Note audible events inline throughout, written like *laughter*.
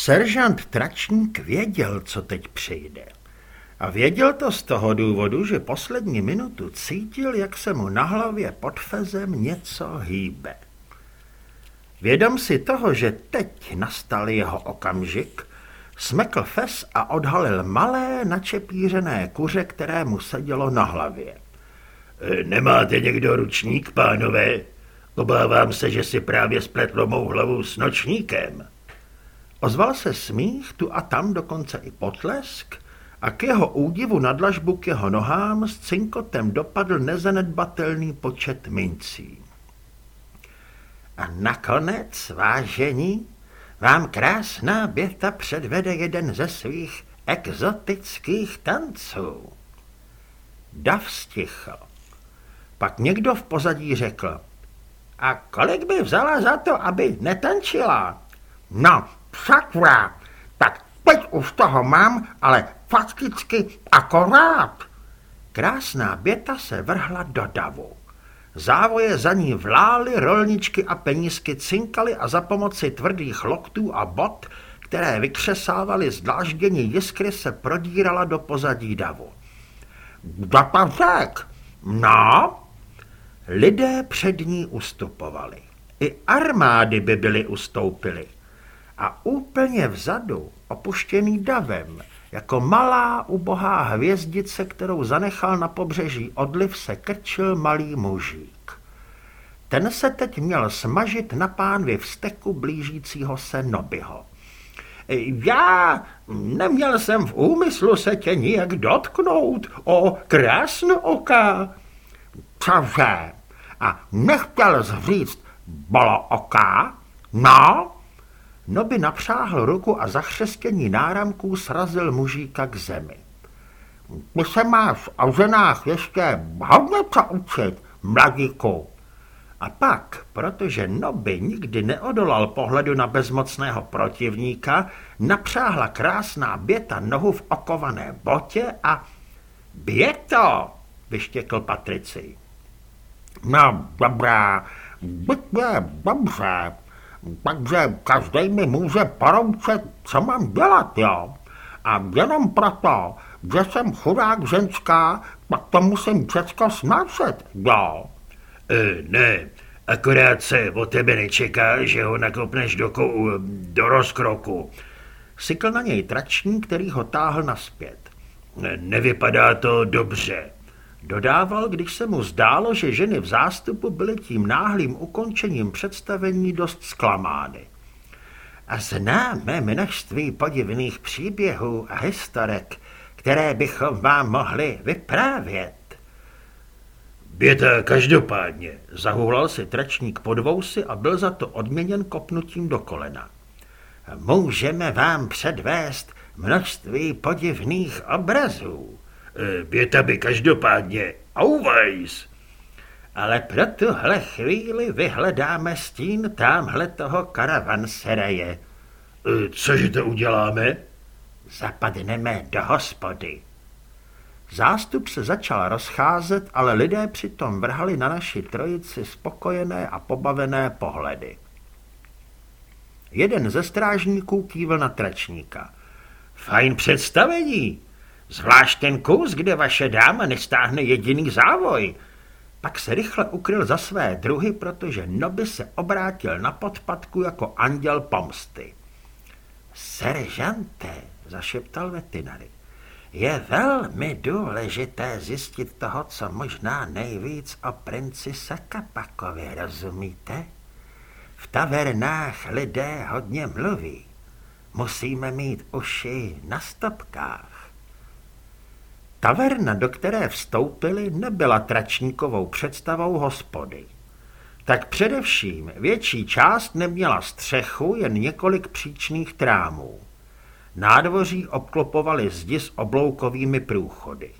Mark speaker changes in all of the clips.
Speaker 1: Seržant Tračník věděl, co teď přijde. A věděl to z toho důvodu, že poslední minutu cítil, jak se mu na hlavě pod fezem něco hýbe. Vědom si toho, že teď nastal jeho okamžik, smekl fez a odhalil malé načepířené kuře, které mu sedělo na hlavě.
Speaker 2: E, nemáte někdo ručník, pánové? Obávám se, že si právě spletlo mou hlavu s nočníkem.
Speaker 1: Ozval se smích, tu a tam dokonce i potlesk a k jeho údivu na dlažbu k jeho nohám s cinkotem dopadl nezanedbatelný počet mincí. A nakonec, vážení, vám krásná běta předvede jeden ze svých exotických tanců. Dav stichl. Pak někdo v pozadí řekl, a kolik by vzala za to, aby netančila? No, sakra, tak teď už toho mám, ale fakticky akorát. Krásná běta se vrhla do davu. Závoje za ní vlály, rolničky a penízky cinkaly a za pomoci tvrdých loktů a bot, které vykřesávaly z dláždění jiskry, se prodírala do pozadí davu. Kdo to řek? No? Lidé před ní ustupovali. I armády by byly ustoupily. A úplně vzadu, opuštěný davem, jako malá ubohá hvězdice, kterou zanechal na pobřeží odliv, se krčil malý mužík. Ten se teď měl smažit na pánvi vzteku blížícího se Nobyho. Já neměl jsem v úmyslu se tě nijak dotknout, o krásnooká. Cože? A nechtěl zříct bolo oká? No? Noby napřáhl ruku a za chřestění náramků srazil mužíka k zemi. Ty se máš o ženách ještě hodně co učit, mladíku. A pak, protože Noby nikdy neodolal pohledu na bezmocného protivníka, napřáhla krásná běta nohu v okované botě a... Běto, vyštěkl Patrici. No, dobrá, buďme dobře, takže každý mi může poroučet, co mám dělat, jo. A jenom proto, že jsem chudák ženská, tak to musím všecko snášet, jo.
Speaker 2: E, ne, akorát se o tebe nečeká, že ho nakopneš do, kou, do rozkroku.
Speaker 1: Sykl na něj trační, který ho táhl naspět.
Speaker 2: Ne, nevypadá to dobře.
Speaker 1: Dodával, když se mu zdálo, že ženy v zástupu byly tím náhlým ukončením představení dost zklamány. A známe množství podivných příběhů a historek, které bychom vám mohli vyprávět.
Speaker 2: Běta každopádně,
Speaker 1: zahulal si tračník pod vousy a byl za to odměněn kopnutím do kolena. Můžeme vám předvést množství podivných obrazů.
Speaker 2: Eh, Běta by každopádně. Auvajs!
Speaker 1: Ale pro tuhle chvíli vyhledáme stín tamhle toho karavanseraje.
Speaker 2: Eh, cože to uděláme?
Speaker 1: Zapadneme do hospody. Zástup se začal rozcházet, ale lidé přitom vrhali na naši trojici spokojené a pobavené pohledy. Jeden ze strážníků kývil na tračníka. Fajn představení, Zvlášť ten kus, kde vaše dáma nestáhne jediný závoj. Pak se rychle ukryl za své druhy, protože Noby se obrátil na podpadku jako anděl pomsty. Seržante, zašeptal veterinary, je velmi důležité zjistit toho, co možná nejvíc o princi Sakapakovi, rozumíte? V tavernách lidé hodně mluví. Musíme mít uši na stopkách. Taverna, do které vstoupili, nebyla tračníkovou představou hospody. Tak především větší část neměla střechu, jen několik příčných trámů. Nádvoří obklopovaly zdi s obloukovými průchody.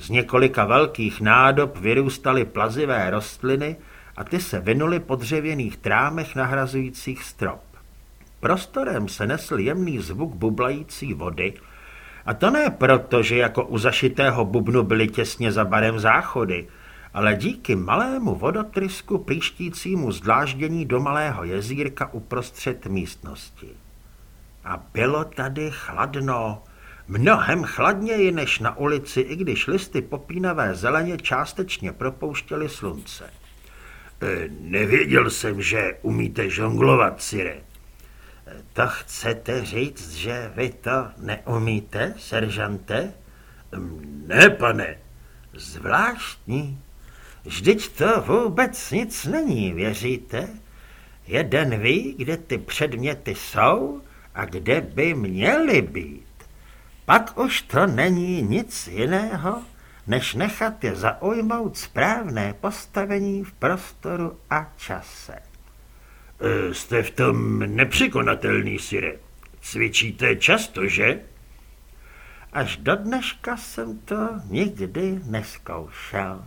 Speaker 1: Z několika velkých nádob vyrůstaly plazivé rostliny a ty se vynuly po dřevěných trámech nahrazujících strop. Prostorem se nesl jemný zvuk bublající vody, a to ne proto, že jako u zašitého bubnu byly těsně za barem záchody, ale díky malému vodotrysku plíštícímu zdláždění do malého jezírka uprostřed místnosti. A bylo tady chladno. Mnohem chladněji než na ulici, i když listy popínavé zeleně částečně propouštěly slunce.
Speaker 2: E, nevěděl jsem, že umíte žonglovat, Sire.
Speaker 1: To chcete říct, že vy to neumíte, seržante?
Speaker 2: Ne, pane.
Speaker 1: Zvláštní. Vždyť to vůbec nic není, věříte? Jeden ví, kde ty předměty jsou a kde by měly být. Pak už to není nic jiného, než nechat je zaujmout správné postavení v prostoru a čase.
Speaker 2: E, jste v tom nepřekonatelný, Sire. Cvičíte často, že?
Speaker 1: Až do dneška jsem to nikdy neskoušel.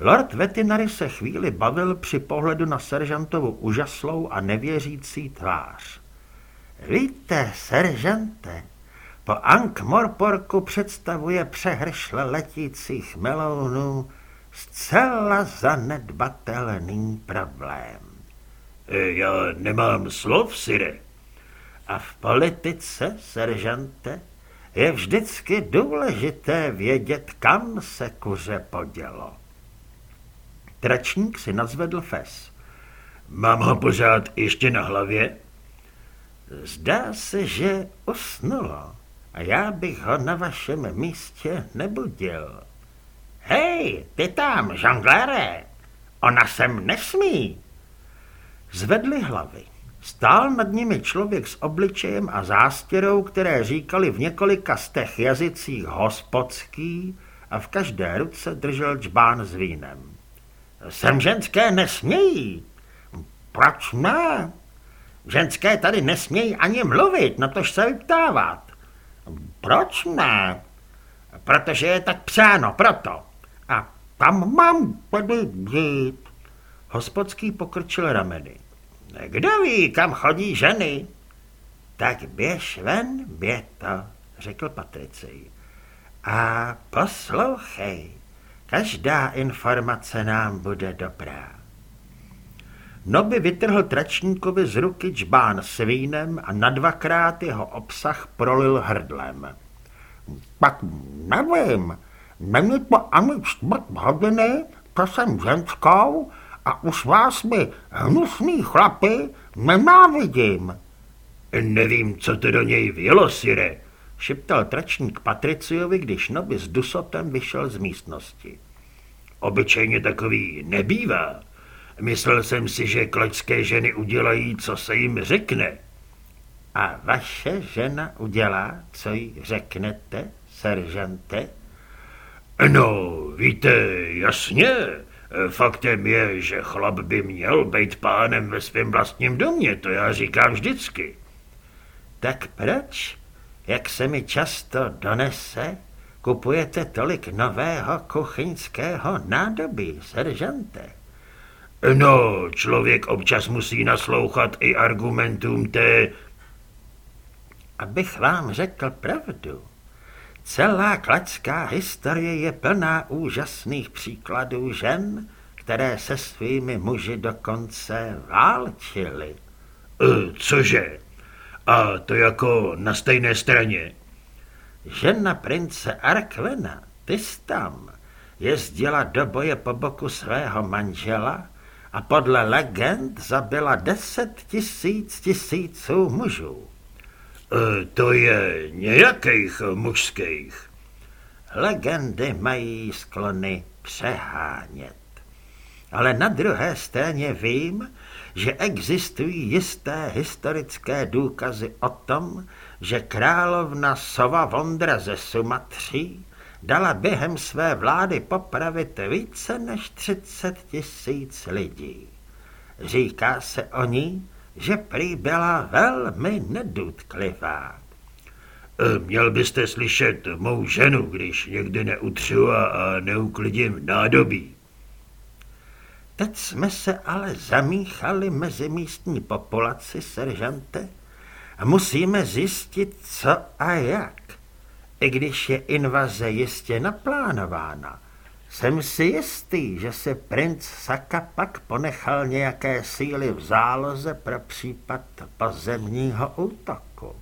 Speaker 1: Lord Vetinary se chvíli bavil při pohledu na seržantovu úžaslou a nevěřící tvář. Víte, seržante, po Ankh-Morporku představuje přehršle letících melounů zcela zanedbatelný problém.
Speaker 2: E, já nemám slov, Sire.
Speaker 1: A v politice, seržante, je vždycky důležité vědět, kam se kuře podělo. Tračník si nazvedl fes.
Speaker 2: Mám ho pořád ještě na hlavě?
Speaker 1: Zdá se, že usnulo a já bych ho na vašem místě nebudil. Hej, ty tam, žonglére, ona sem nesmí. Zvedli hlavy. Stál nad nimi člověk s obličejem a zástěrou, které říkali v několika stech jazycích hospodský a v každé ruce držel čbán s vínem. Sem ženské nesmějí. Proč ne? Ženské tady nesmějí ani mluvit, na tož se vyptávat. Proč ne? Protože je tak přáno, proto. A tam mám tedy jít. Hospodský pokrčil rameny. Kdo ví, kam chodí ženy? Tak běž ven, běto, řekl Patricej. A poslouchej, každá informace nám bude dobrá. Noby vytrhl tračníkovi z ruky čbán s vínem a na dvakrát jeho obsah prolil hrdlem. Pak nevím, není to ani čtvrt hodiny, to jsem ženskou a už vás my, hnusný chlapy, nenávidím.
Speaker 2: Nevím, co to do něj vělo, Sire,
Speaker 1: šeptal tračník Patriciovi, když Noby s Dusotem vyšel z místnosti.
Speaker 2: Obyčejně takový nebývá. Myslel jsem si, že kločské ženy udělají, co se jim řekne.
Speaker 1: A vaše žena udělá, co jí řeknete, seržante?
Speaker 2: No, víte, jasně. Faktem je, že chlap by měl být pánem ve svém vlastním domě, to já říkám vždycky.
Speaker 1: Tak proč, jak se mi často donese, kupujete tolik nového kuchyňského nádobí, seržante?
Speaker 2: No, člověk občas musí naslouchat i argumentům té...
Speaker 1: Abych vám řekl pravdu, celá kladská historie je plná úžasných příkladů žen, které se svými muži dokonce válčily.
Speaker 2: E, cože? A to jako na stejné straně?
Speaker 1: Žena prince Arkvena, ty tam, jezdila do boje po boku svého manžela a podle legend zabila deset tisíc tisíců mužů.
Speaker 2: E, to je nějakých mužských.
Speaker 1: Legendy mají sklony přehánět. Ale na druhé straně vím, že existují jisté historické důkazy o tom, že královna Sova Vondra ze Sumatří dala během své vlády popravit více než 30 tisíc lidí. Říká se o ní, že prý byla velmi nedutklivá.
Speaker 2: E, měl byste slyšet mou ženu, když někdy neutřu a neuklidím nádobí.
Speaker 1: Teď jsme se ale zamíchali mezi místní populaci, seržante, a musíme zjistit, co a jak. I když je invaze jistě naplánována, jsem si jistý, že se princ Saka pak ponechal nějaké síly v záloze pro případ pozemního útoku.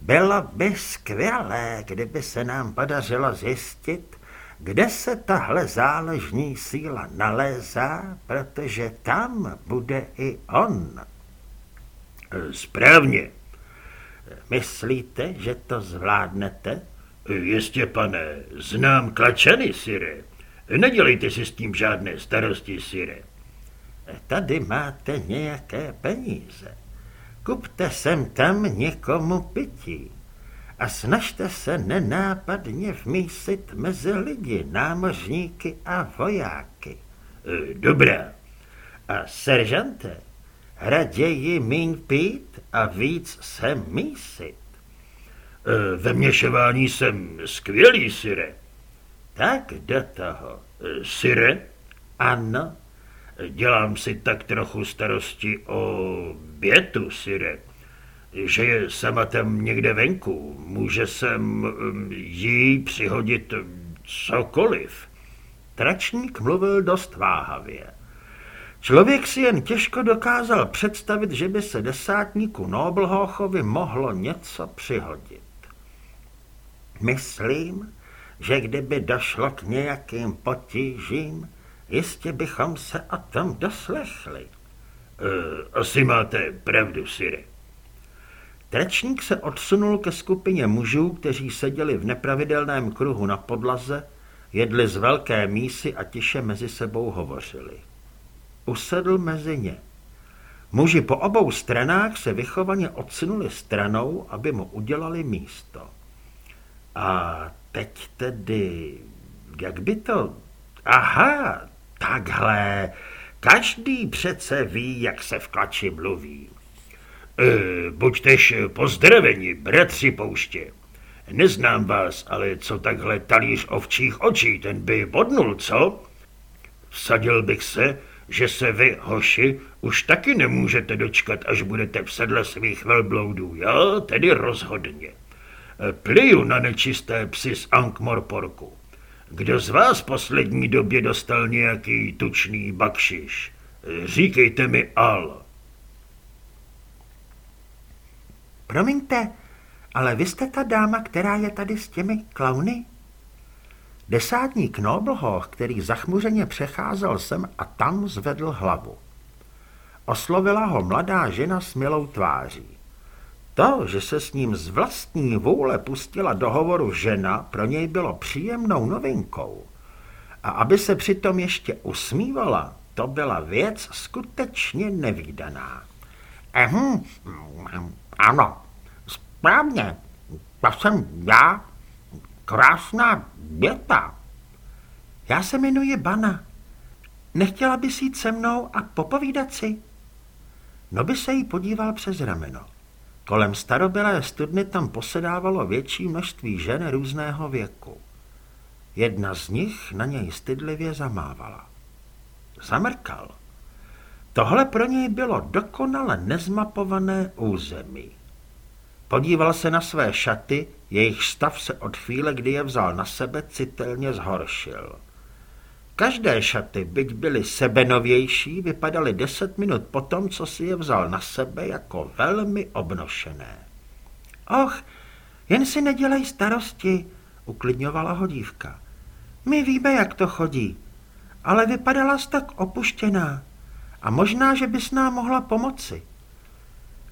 Speaker 1: Bylo by skvělé, kdyby se nám podařilo zjistit, kde se tahle záložní síla nalézá, protože tam bude i on.
Speaker 2: Správně.
Speaker 1: Myslíte, že to zvládnete?
Speaker 2: Jistě, pane, znám klačany, Sire. Nedělejte si s tím žádné starosti, Sire.
Speaker 1: Tady máte nějaké peníze. Kupte sem tam někomu pití a snažte se nenápadně vmísit mezi lidi, námořníky a vojáky.
Speaker 2: E, dobrá.
Speaker 1: A seržante, raději míň pít a víc se mísit.
Speaker 2: E, ve měšování jsem skvělý, Sire.
Speaker 1: Tak do toho.
Speaker 2: E, Sire?
Speaker 1: Ano.
Speaker 2: Dělám si tak trochu starosti o Bětu, Sire, že je sama tam někde venku. Může sem jí přihodit cokoliv.
Speaker 1: Tračník mluvil dost váhavě. Člověk si jen těžko dokázal představit, že by se desátníku Noblhochovi mohlo něco přihodit. Myslím, že kdyby došlo k nějakým potížím, jistě bychom se o tom doslechli.
Speaker 2: Uh, asi máte pravdu, Sire.
Speaker 1: Trečník se odsunul ke skupině mužů, kteří seděli v nepravidelném kruhu na podlaze, jedli z velké mísy a tiše mezi sebou hovořili. Usedl mezi ně. Muži po obou stranách se vychovaně odsunuli stranou, aby mu udělali místo. A teď tedy, jak by to... Aha, takhle. Každý přece ví, jak se v klači mluví.
Speaker 2: E, buďtež pozdraveni, bratři pouště. Neznám vás, ale co takhle talíř ovčích očí, ten by bodnul, co? Vsadil bych se, že se vy, hoši, už taky nemůžete dočkat, až budete v sedle svých velbloudů. Já tedy rozhodně. Pliju na nečisté psy z Ankh-Morporku. Kdo z vás poslední době dostal nějaký tučný bakšiš? Říkejte mi al.
Speaker 1: Promiňte, ale vy jste ta dáma, která je tady s těmi klauny? Desátník Noblhoch, který zachmuřeně přecházel sem a tam zvedl hlavu. Oslovila ho mladá žena s milou tváří. To, že se s ním z vlastní vůle pustila do hovoru žena, pro něj bylo příjemnou novinkou. A aby se přitom ještě usmívala, to byla věc skutečně nevýdaná. Ehm, ano, správně, to jsem já, krásná věta. Já se jmenuji Bana. Nechtěla bys jít se mnou a popovídat si? No by se jí podíval přes rameno. Kolem starobylé studny tam posedávalo větší množství žen různého věku. Jedna z nich na něj stydlivě zamávala. Zamrkal. Tohle pro něj bylo dokonale nezmapované území. Podíval se na své šaty, jejich stav se od chvíle, kdy je vzal na sebe, citelně zhoršil. Každé šaty, byť byly sebenovější, vypadaly deset minut potom, co si je vzal na sebe jako velmi obnošené. Och, jen si nedělej starosti, uklidňovala ho dívka. My víme, jak to chodí, ale vypadala jsi tak opuštěná a možná, že bys nám mohla pomoci.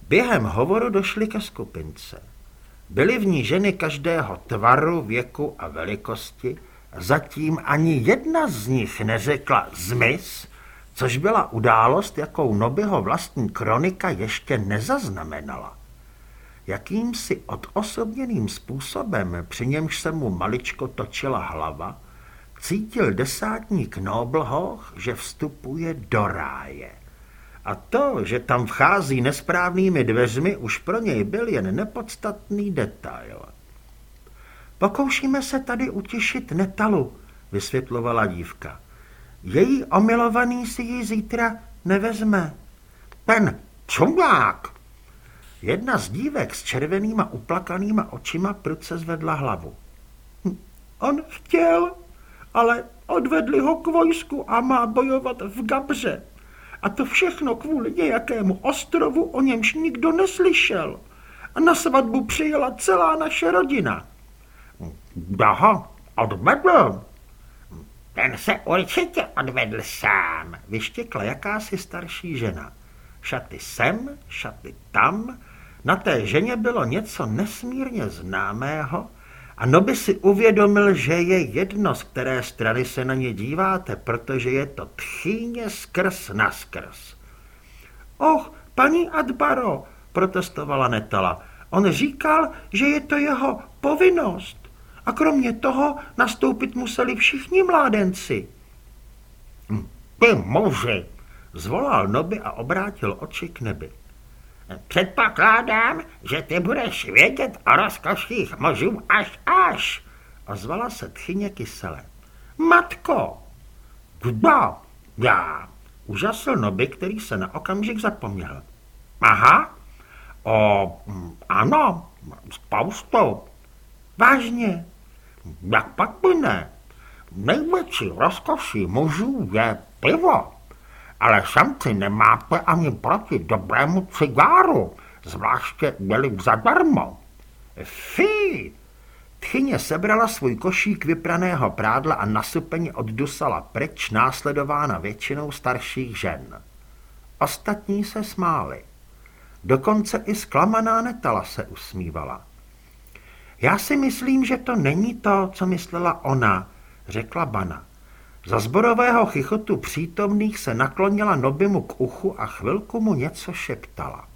Speaker 1: Během hovoru došli ke skupince. Byly v ní ženy každého tvaru, věku a velikosti, Zatím ani jedna z nich neřekla zmys, což byla událost, jakou Nobyho vlastní kronika ještě nezaznamenala. Jakýmsi odosobněným způsobem, při němž se mu maličko točila hlava, cítil desátník Noblhoch, že vstupuje do ráje. A to, že tam vchází nesprávnými dveřmi, už pro něj byl jen nepodstatný detail. Pokoušíme se tady utěšit Netalu, vysvětlovala dívka. Její omilovaný si ji zítra nevezme. Ten čumák! Jedna z dívek s červenýma uplakanýma očima prudce zvedla hlavu. Hm, on chtěl, ale odvedli ho k vojsku a má bojovat v Gabře. A to všechno kvůli nějakému ostrovu, o němž nikdo neslyšel. a na svatbu přijela celá naše rodina.
Speaker 2: Aha, odvedl.
Speaker 3: Ten se určitě odvedl sám,
Speaker 1: vyštěkla jakási starší žena. Šaty sem, šaty tam, na té ženě bylo něco nesmírně známého a Noby si uvědomil, že je jedno, z které strany se na ně díváte, protože je to tchýně skrz na skrz. Och, paní Adbaro, protestovala Netala, on říkal, že je to jeho povinnost. A kromě toho nastoupit museli všichni mládenci.
Speaker 2: Hm, ty muži,
Speaker 1: zvolal Noby a obrátil oči k nebi.
Speaker 3: Předpokládám, že ty budeš vědět o rozkoších mužů až až,
Speaker 1: ozvala se tchyně kysele. Matko!
Speaker 2: Kdo? Já.
Speaker 1: Užasl Noby, který se na okamžik zapomněl.
Speaker 2: Aha, o, ano, spoustu.
Speaker 1: Vážně?
Speaker 2: Jak pak by ne? Největší rozkoší mužů je pivo ale samci nemáte ani proti dobrému cigáru, zvláště měli zadarmo.
Speaker 1: Fí! Tchyně sebrala svůj košík vypraného prádla a nasypeně oddusala pryč, následována většinou starších žen. Ostatní se smáli. Dokonce i zklamaná Netala se usmívala. Já si myslím, že to není to, co myslela ona, řekla Bana. Za zborového chichotu přítomných se naklonila Nobimu k uchu a chvilku mu něco šeptala.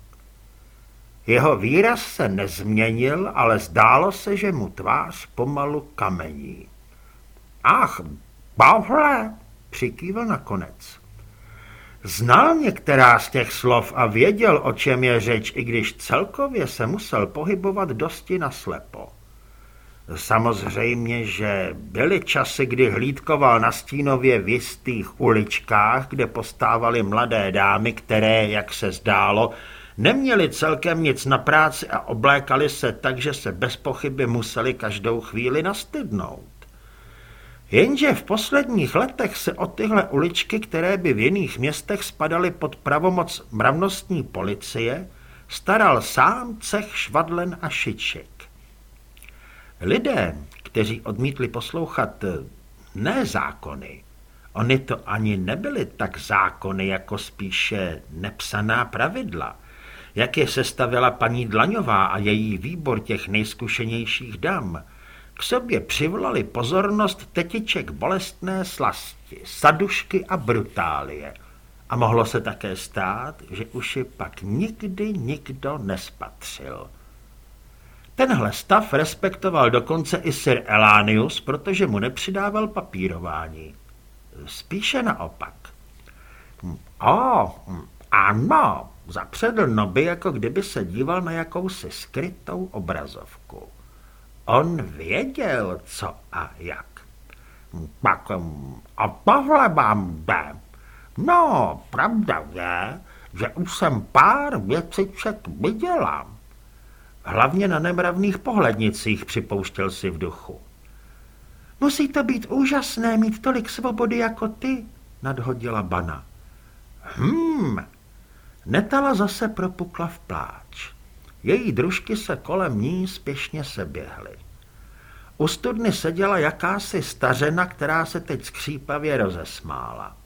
Speaker 1: Jeho výraz se nezměnil, ale zdálo se, že mu tvář pomalu kamení. Ach, Pavle, přikývil nakonec. Znal některá z těch slov a věděl, o čem je řeč, i když celkově se musel pohybovat dosti naslepo. Samozřejmě, že byly časy, kdy hlídkoval na Stínově v jistých uličkách, kde postávaly mladé dámy, které, jak se zdálo, neměli celkem nic na práci a oblékali se tak, že se bez pochyby museli každou chvíli nastydnout. Jenže v posledních letech se o tyhle uličky, které by v jiných městech spadaly pod pravomoc mravnostní policie, staral sám cech švadlen a šiček. Lidé, kteří odmítli poslouchat eh, ne zákony, oni to ani nebyly tak zákony, jako spíše nepsaná pravidla, jak je sestavila paní Dlaňová a její výbor těch nejzkušenějších dam, k sobě přivolali pozornost tetiček bolestné slasti, sadušky a brutálie. A mohlo se také stát, že už je pak nikdy nikdo nespatřil. Tenhle stav respektoval dokonce i Sir Elánius, protože mu nepřidával papírování. Spíše naopak. O, ano, zapředl Noby, jako kdyby se díval na jakousi skrytou obrazovku. On věděl, co a jak.
Speaker 2: Tak a tohle vám jde. No, pravda je, že už jsem pár věciček viděla.
Speaker 1: Hlavně na nemravných pohlednicích, připouštěl si v duchu. Musí to být úžasné mít tolik svobody jako ty, nadhodila Bana. Hmm, Netala zase propukla v pláč. Její družky se kolem ní spěšně seběhly. U studny seděla jakási stařena, která se teď skřípavě rozesmála.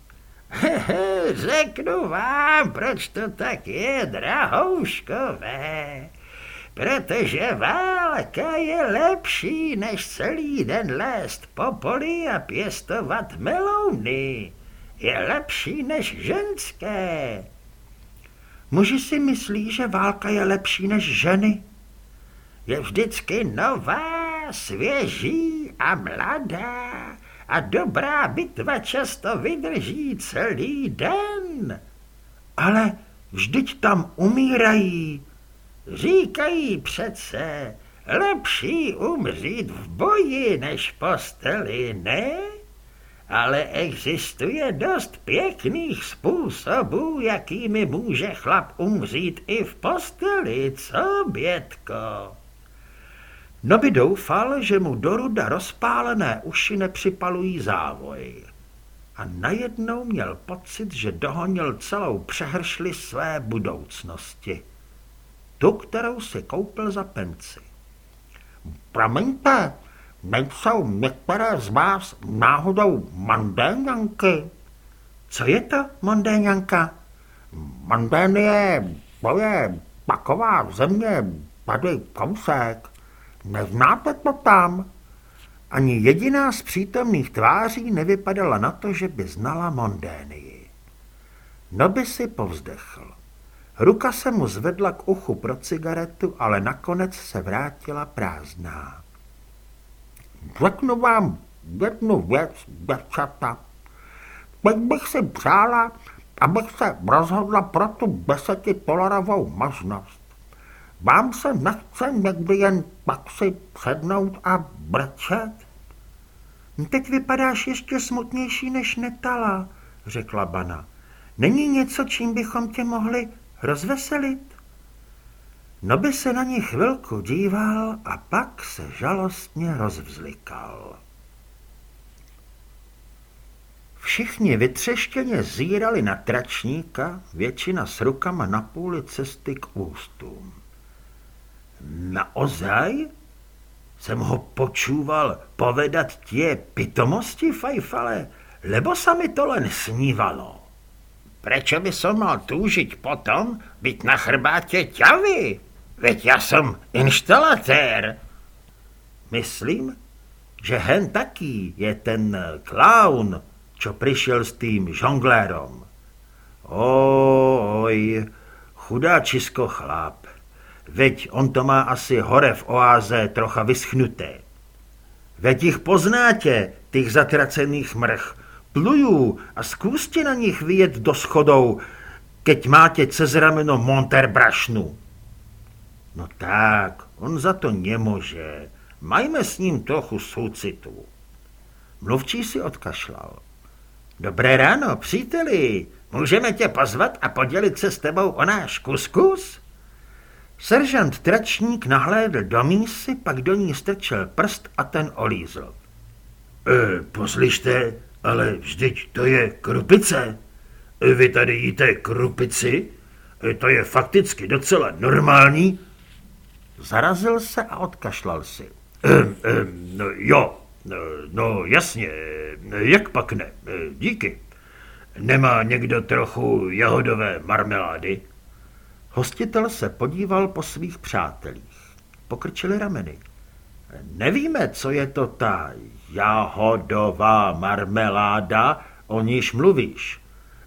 Speaker 3: Hehe, řeknu vám, proč to tak je, drahouškové protože válka je lepší, než celý den lézt po poli a pěstovat melouny. Je lepší než ženské.
Speaker 1: Muži si myslí, že válka je lepší než ženy.
Speaker 3: Je vždycky nová, svěží a mladá a dobrá bitva často vydrží celý den.
Speaker 1: Ale vždyť tam umírají,
Speaker 3: Říkají přece, lepší umřít v boji než posteli, ne? Ale existuje dost pěkných způsobů, jakými může chlap umřít i v posteli, co, Bětko?
Speaker 1: No by doufal, že mu do ruda rozpálené uši nepřipalují závoj. A najednou měl pocit, že dohonil celou přehršli své budoucnosti. Tu, kterou si koupil za penci.
Speaker 3: Promiňte, nejsou některé z vás náhodou mandéňanky?
Speaker 1: Co je to, mondéňanka?
Speaker 3: Mandén je, to je taková země tady kousek. Neznáte to tam?
Speaker 1: Ani jediná z přítomných tváří nevypadala na to, že by znala Mondénii. No by si povzdechl. Ruka se mu zvedla k uchu pro cigaretu, ale nakonec se vrátila prázdná.
Speaker 3: Řeknu vám jednu věc, děvčata. Teď bych si přála, abych se rozhodla pro tu desetitolarovou možnost. Vám se nechce někdy jen pak si sednout a brečet?
Speaker 1: Teď vypadáš ještě smutnější než Netala, řekla Bana. Není něco, čím bychom tě mohli rozveselit? No by se na ní chvilku díval a pak se žalostně rozvzlikal. Všichni vytřeštěně zírali na tračníka, většina s rukama na půli cesty k ústům. Naozaj? Jsem ho počúval povedat tě pitomosti, fajfale, lebo sa mi to len snívalo.
Speaker 3: Prečo by som mal túžiť potom byť na chrbáte ťavy? Veď ja som inštalatér.
Speaker 1: Myslím, že hen taký je ten klaun, čo prišiel s tým žonglérom. Oj, chudáčisko chlap. Veď on to má asi hore v oáze trocha vyschnuté. Veď ich poznáte, tých zatracených mrch. Plujú a skúste na nich vyjet do schodov, keď máte cez rameno Monterbrašnu. No tak, on za to nemôže. Majme s ním trochu súcitu. Mluvčí si odkašlal. Dobré ráno, příteli. Můžeme tě pozvat a podělit se s tebou o náš kuskus? Seržant Tračník nahlédl do mísy, pak do ní strčil prst a ten olízl.
Speaker 2: E, poslyšte, ale vždyť to je krupice. E, vy tady jíte krupici? E, to je fakticky docela normální.
Speaker 1: Zarazil se a odkašlal si.
Speaker 2: E, e, no, jo, no, no jasně, jak pak ne, e, díky. Nemá někdo trochu jahodové marmelády?
Speaker 1: Hostitel se podíval po svých přátelích. Pokrčili rameny. Nevíme, co je to ta jahodová marmeláda, o níž mluvíš.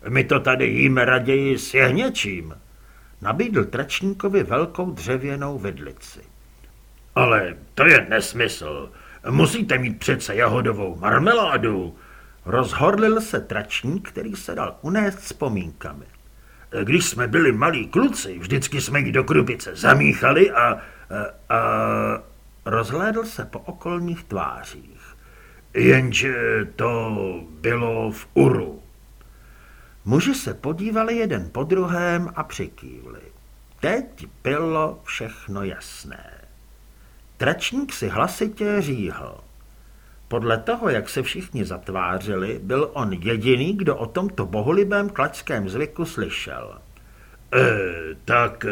Speaker 1: My to tady jíme raději s jehněčím. Nabídl tračníkovi velkou dřevěnou vidlici.
Speaker 2: Ale to je nesmysl. Musíte mít přece jahodovou marmeládu.
Speaker 1: Rozhorlil se tračník, který se dal unést vzpomínkami.
Speaker 2: Když jsme byli malí kluci, vždycky jsme ji do krupice zamíchali a, a, a...
Speaker 1: Rozhlédl se po okolních tvářích.
Speaker 2: Jenže to bylo v Uru.
Speaker 1: Muži se podívali jeden po druhém a přikývli. Teď bylo všechno jasné. Tračník si hlasitě říhl. Podle toho, jak se všichni zatvářili, byl on jediný, kdo o tomto bohulibém klačském zvyku slyšel.
Speaker 2: E, tak,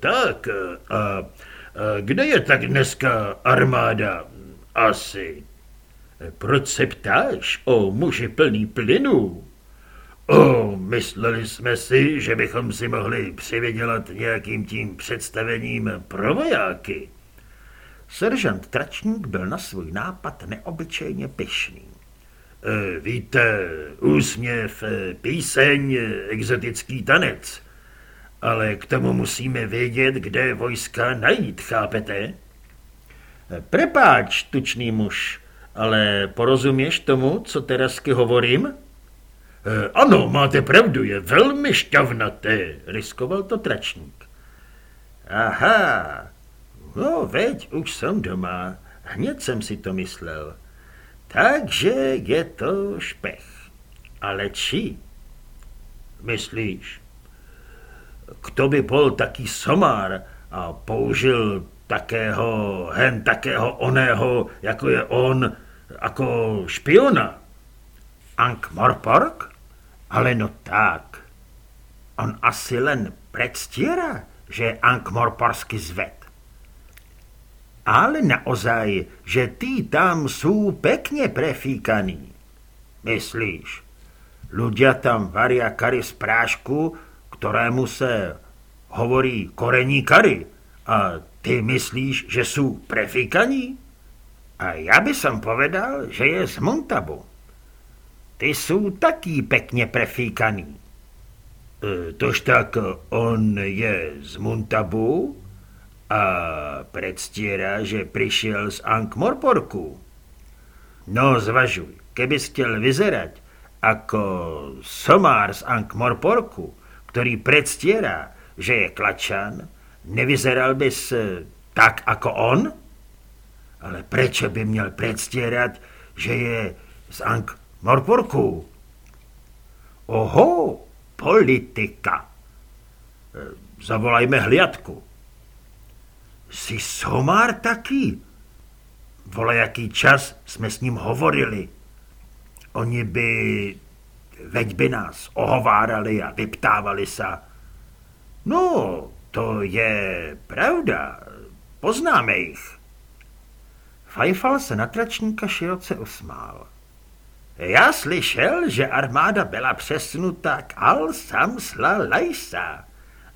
Speaker 2: tak, a, a kde je tak dneska armáda? Asi. Proč se ptáš o muži plný plynu? O, mysleli jsme si, že bychom si mohli přivydělat nějakým tím představením pro vojáky.
Speaker 1: Seržant Tračník byl na svůj nápad neobyčejně pyšný.
Speaker 2: E, víte, úsměv, e, píseň, exotický tanec. Ale k tomu musíme vědět, kde vojska najít, chápete?
Speaker 1: Prepáč, tučný muž, ale porozuměš tomu, co terazky hovorím?
Speaker 2: Ano, máte pravdu, je velmi šťavnaté, riskoval to tračník.
Speaker 1: Aha, No, veď, už jsem doma. Hned jsem si to myslel. Takže je to špech. Ale či?
Speaker 2: Myslíš?
Speaker 1: Kto by bol taký somár a použil takého, hen takého oného, jako je on, jako špiona? Ank Morpork? Ale no tak. On asi len predstiera, že je Ankh-Morporsky zved. Ale naozaj, že ty tam jsou pekně prefíkaný. Myslíš? Ľudia tam varia kary z prášku, ktorému se hovorí korení kary. A ty myslíš, že jsou prefíkaní? A já by som povedal, že je z Montabu. Ty jsou taky pekně prefíkaný. E, tož tak on je z Muntabu a predstiera, že prišiel z Ankh-Morporku. No, zvažuj, keby chtěl vyzerať ako somár z Ankh-Morporku, ktorý predstiera, že je klačan, nevyzeral bys tak ako on? Ale prečo by měl predstierať, že je z Ankh-Morporku? Oho, politika. E, zavolajme hliadku. Jsi somár taky? Vole, jaký čas jsme s ním hovorili. Oni by, veď by nás ohovárali a vyptávali se. No, to je pravda. Poznáme jich. Fajfal se na tračníka široce usmál. Já slyšel, že armáda byla přesunuta k Al-Samsla Lajsa,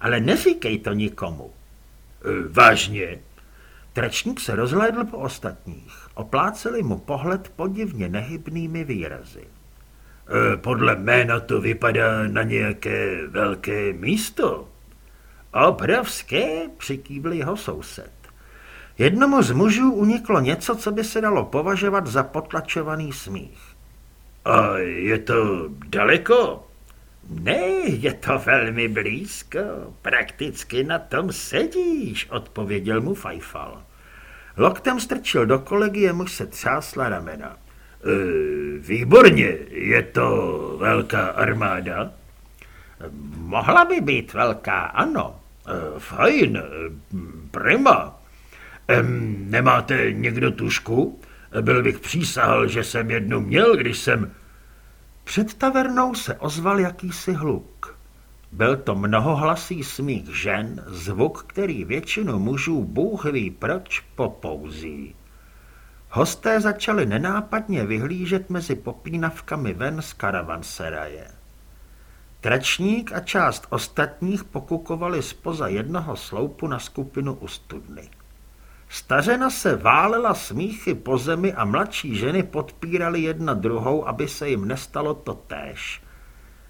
Speaker 1: ale neříkej to nikomu. E, vážně? Tračník se rozhlédl po ostatních. Opláceli mu pohled podivně nehybnými výrazy. E, podle jména to vypadá na nějaké velké místo. Obrovské, přikývl jeho soused. Jednomu z mužů uniklo něco, co by se dalo považovat za potlačovaný smích. A je to daleko? Ne, je to velmi blízko. Prakticky na tom sedíš, odpověděl mu Fajfal. Loktem strčil do kolegy, jemuž se třásla ramena. E, výborně, je to velká armáda? Mohla by být velká, ano. E, fajn, prima. E, nemáte někdo tušku? Byl bych přísahal, že jsem jednu měl, když jsem... Před tavernou se ozval jakýsi hluk. Byl to mnohohlasý smích žen, zvuk, který většinu mužů Bůh ví proč popouzí. Hosté začali nenápadně vyhlížet mezi popínavkami ven z karavanseraje. Tračník a část ostatních pokukovali spoza jednoho sloupu na skupinu u studny. Stařena se válela smíchy po zemi a mladší ženy podpírali jedna druhou, aby se jim nestalo to též.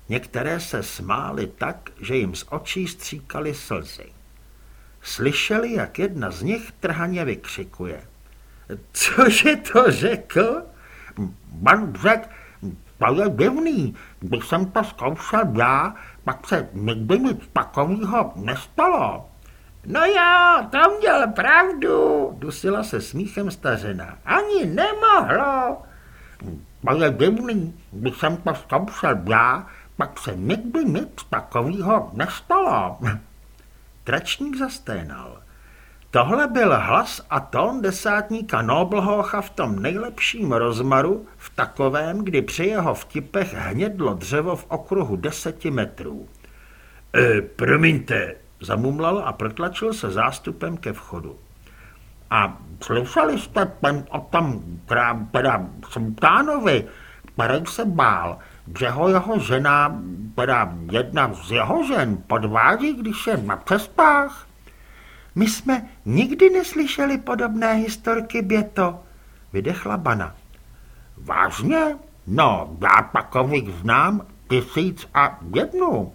Speaker 1: Některé se smály tak, že jim z očí stříkaly slzy. Slyšeli, jak jedna z nich trhaně vykřikuje. Cože to řekl?
Speaker 3: Pan řekl, to je divný, když jsem to zkoušel já, pak se nikdy nic takového nestalo.
Speaker 1: No jo, to měl pravdu, dusila se smíchem stařena. Ani nemohlo.
Speaker 3: To je divný, když jsem to zkoušel já, pak se nikdy nic takového nestalo.
Speaker 1: Tračník zasténal. Tohle byl hlas a tón desátníka Noblhocha v tom nejlepším rozmaru, v takovém, kdy při jeho vtipech hnědlo dřevo v okruhu deseti metrů. E, promiňte, Zamumlal a protlačil se zástupem ke vchodu.
Speaker 3: A slyšeli jste ten o tom teda sultánovi, který se bál, že ho jeho žena, teda jedna z jeho žen, podvádí, když je na cestách?
Speaker 1: My jsme nikdy neslyšeli podobné historky, Běto, vydechla Bana.
Speaker 3: Vážně? No, já takových znám tisíc a jednu.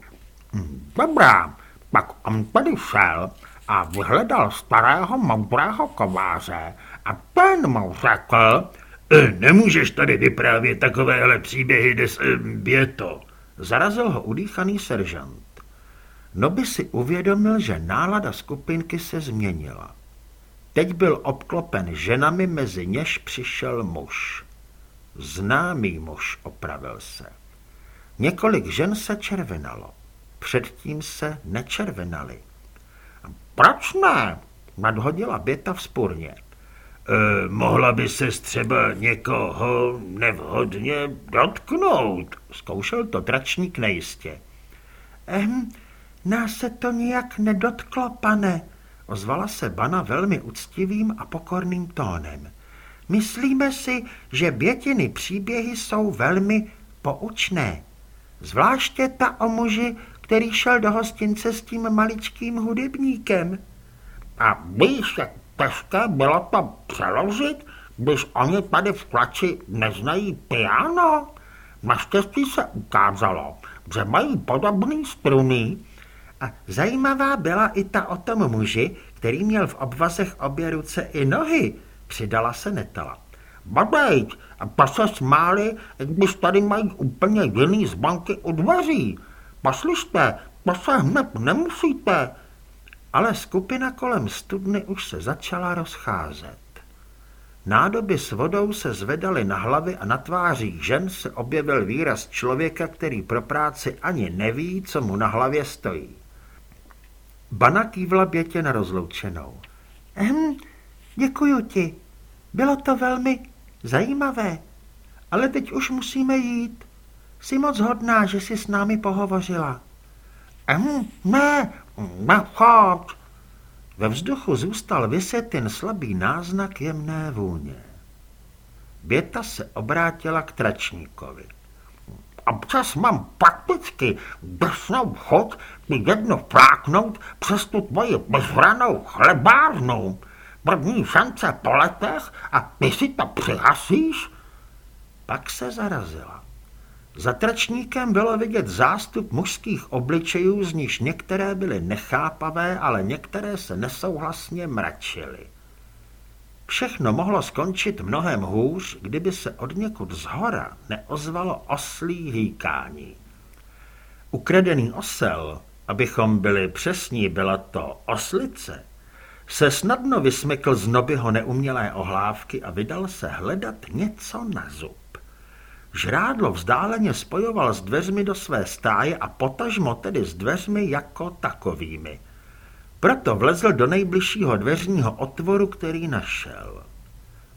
Speaker 3: Dobrá, pak on tady šel a vyhledal starého moudrého kováře a ten mu řekl,
Speaker 2: e, Nemůžeš tady vyprávět takovéhle příběhy des e, běto.
Speaker 1: Zarazil ho udýchaný seržant. No by si uvědomil, že nálada skupinky se změnila. Teď byl obklopen ženami, mezi něž přišel muž. Známý muž, opravil se. Několik žen se červenalo. Předtím se nečervenali.
Speaker 3: Proč ne? Nadhodila Běta vzpůrně. E,
Speaker 2: mohla by se třeba někoho nevhodně dotknout,
Speaker 1: zkoušel to tračník nejistě. Ehm, Nás se to nijak nedotklo, pane, ozvala se Bana velmi uctivým a pokorným tónem. Myslíme si, že Bětiny příběhy jsou velmi poučné. Zvláště ta o muži, který šel do hostince s tím maličkým hudebníkem.
Speaker 3: A víš, jak těžké bylo to přeložit, když oni tady v klači neznají piano? Naštěstí se ukázalo, že mají podobný struny.
Speaker 1: A zajímavá byla i ta o tom muži, který měl v obvazech obě ruce i nohy, přidala se Netala.
Speaker 3: Badejť, a to se smáli, když tady mají úplně jiný zbanky u dveří. Poslyšte, to se hned nemusíte.
Speaker 1: Ale skupina kolem studny už se začala rozcházet. Nádoby s vodou se zvedaly na hlavy a na tvářích žen se objevil výraz člověka, který pro práci ani neví, co mu na hlavě stojí. Bana kývla Bětě na rozloučenou. Ehm, děkuju ti. Bylo to velmi zajímavé, ale teď už musíme jít. Jsi moc hodná, že jsi s námi pohovořila.
Speaker 3: Ehm, ne, nechoď.
Speaker 1: Ve vzduchu zůstal vyset jen slabý náznak jemné vůně. Běta se obrátila k tračníkovi.
Speaker 3: Občas mám prakticky drsnou chod ti jedno fláknout přes tu tvoji bezhranou chlebárnu. První šance po letech a ty si to přihasíš?
Speaker 1: Pak se zarazila. Za tračníkem bylo vidět zástup mužských obličejů, z nichž některé byly nechápavé, ale některé se nesouhlasně mračily. Všechno mohlo skončit mnohem hůř, kdyby se od někud zhora neozvalo oslí hýkání. Ukradený osel, abychom byli přesní, byla to oslice, se snadno vysmykl z nobyho neumělé ohlávky a vydal se hledat něco na zub. Žrádlo vzdáleně spojoval s dveřmi do své stáje a potažmo tedy s dveřmi jako takovými. Proto vlezl do nejbližšího dveřního otvoru, který našel.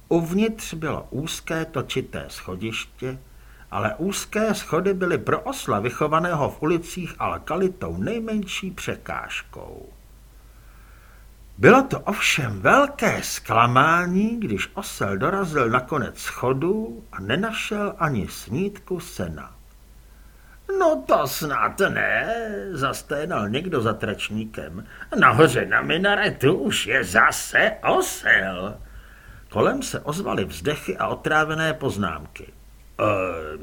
Speaker 1: Uvnitř bylo úzké točité schodiště, ale úzké schody byly pro osla vychovaného v ulicích alkalitou nejmenší překážkou. Bylo to ovšem velké zklamání, když osel dorazil na konec schodu a nenašel ani snítku sena.
Speaker 2: No to snad ne, zasténal někdo za tračníkem. Nahoře na minaretu už je zase osel.
Speaker 1: Kolem se ozvaly vzdechy a otrávené poznámky.
Speaker 2: A,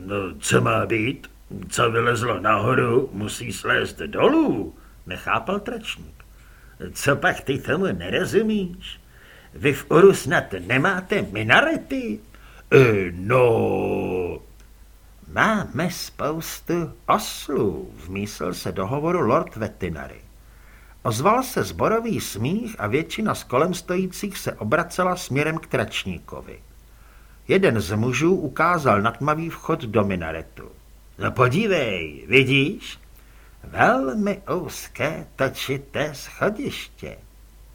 Speaker 2: no, co má být? Co vylezlo nahoru, musí slést dolů, nechápal tračník.
Speaker 1: Co pak ty tomu nerozumíš? Vy v Uru snad nemáte minarety?
Speaker 2: E, no...
Speaker 1: Máme spoustu oslů, vmísl se do hovoru Lord Vetinary. Ozval se zborový smích a většina z kolem stojících se obracela směrem k tračníkovi. Jeden z mužů ukázal na tmavý vchod do minaretu. No podívej, vidíš? Velmi úzké točité schodiště.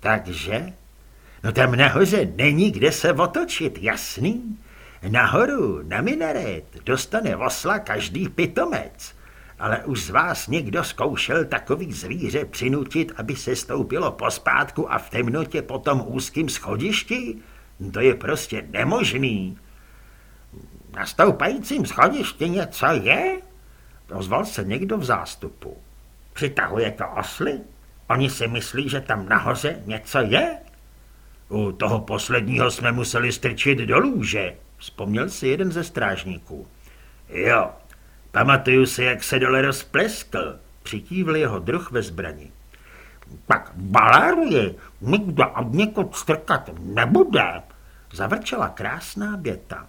Speaker 1: Takže, no tam nahoře není kde se otočit, jasný? Nahoru, na minaret, dostane osla každý pitomec. Ale už z vás někdo zkoušel takový zvíře přinutit, aby se stoupilo pospátku a v temnotě po tom úzkým schodišti? To je prostě nemožný. Na stoupajícím schodišti něco je? Ozval se někdo v zástupu. Přitahuje to osly? Oni si myslí, že tam nahoře něco je? U toho posledního jsme museli strčit do lůže, vzpomněl si jeden ze strážníků. Jo, pamatuju si, jak se dole rozpleskl, přikývl jeho druh ve zbrani.
Speaker 3: Tak baléruje, nikdo od někud strkat nebude,
Speaker 1: zavrčela krásná běta.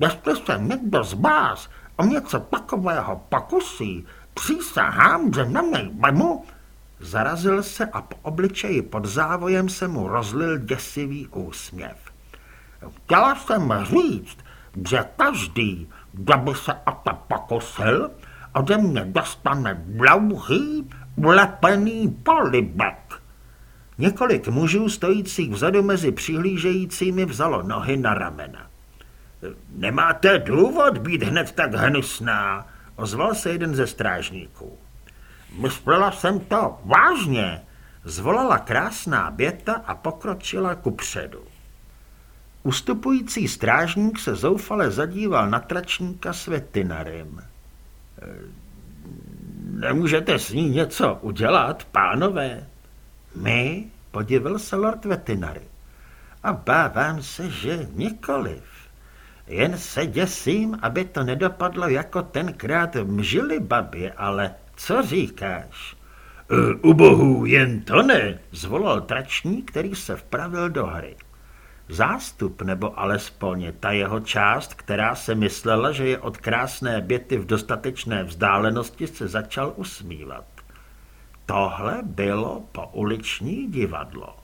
Speaker 3: Jestli se někdo z vás o něco takového pokusí, přísahám, že na něj vemu.
Speaker 1: Zarazil se a po obličeji pod závojem se mu rozlil děsivý úsměv.
Speaker 3: Chtěla jsem říct, že každý, kdo by se o to pokusil, ode mě dostane dlouhý, ulepený polibek.
Speaker 1: Několik mužů stojících vzadu mezi přihlížejícími vzalo nohy na ramena.
Speaker 2: Nemáte důvod být hned tak hnusná, ozval se jeden ze strážníků.
Speaker 3: myslela jsem to vážně, zvolala krásná běta a pokročila ku předu.
Speaker 1: Ustupující strážník se zoufale zadíval na tračníka s vetinarem. Nemůžete s ní něco udělat, pánové? My? Podivil se lord vetinary. A bávám se, že nikoliv. Jen se děsím, aby to nedopadlo jako tenkrát v mžili babě, ale co říkáš?
Speaker 2: U bohu jen to ne,
Speaker 1: zvolal tračník, který se vpravil do hry. Zástup, nebo alespoň ta jeho část, která se myslela, že je od krásné běty v dostatečné vzdálenosti, se začal usmívat. Tohle bylo pouliční divadlo.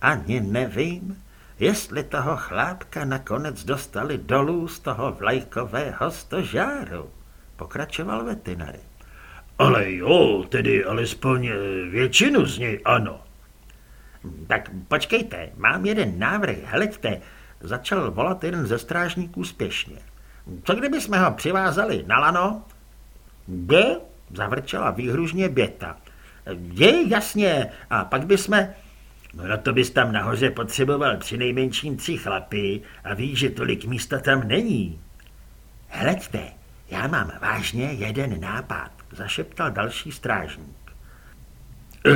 Speaker 1: Ani nevím, jestli toho chlápka nakonec dostali dolů z toho vlajkového stožáru, pokračoval veterinary.
Speaker 2: Ale jo, tedy alespoň většinu z něj ano.
Speaker 1: Tak počkejte, mám jeden návrh, hleďte, začal volat jeden ze strážníků spěšně. Co kdyby jsme ho přivázali na lano? Kde? Zavrčela výhružně Běta. Je, jasně, a pak bychom... No na to bys tam nahoře potřeboval při nejmenším tři chlapy a víš, že tolik místa tam není. Hleďte, já mám vážně jeden nápad, zašeptal další strážník.
Speaker 2: E,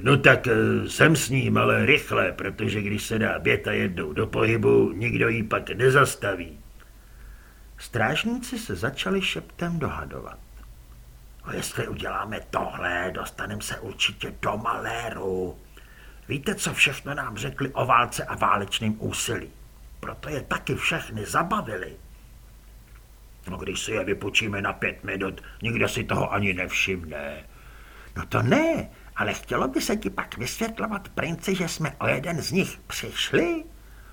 Speaker 2: no tak e, jsem s ním, ale rychle, protože když se dá běta jednou do pohybu, nikdo ji pak nezastaví.
Speaker 1: Strážníci se začali šeptem dohadovat. A jestli uděláme tohle, dostaneme se určitě do maléru. Víte, co všechno nám řekli o válce a válečným úsilí? Proto je taky všechny zabavili.
Speaker 2: No když si je vypočíme na pět minut, nikdo si toho ani nevšimne.
Speaker 1: No to ne, ale chtělo by se ti pak vysvětlovat princi, že jsme o jeden z nich přišli?